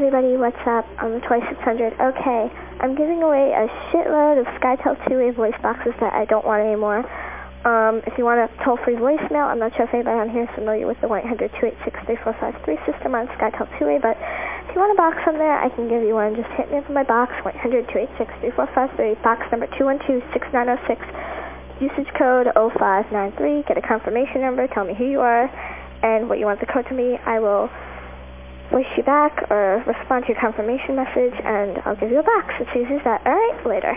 everybody, what's up? I'm the Toy 600. Okay, I'm giving away a shitload of SkyTel 2-way voice boxes that I don't want anymore. Um, if you want a toll-free voicemail, I'm not sure if anybody on here is familiar with the 1-800-286-3453 system on SkyTel 2-way, but if you want a box on there, I can give you one. Just hit me up on my box, 1-800-286-3453, box number 212-6906, usage code 0593, get a confirmation number, tell me who you are, and what you want the code to be. I will voice you back or respond to your confirmation message, and I'll give you a box. It's easy as that. All right, later.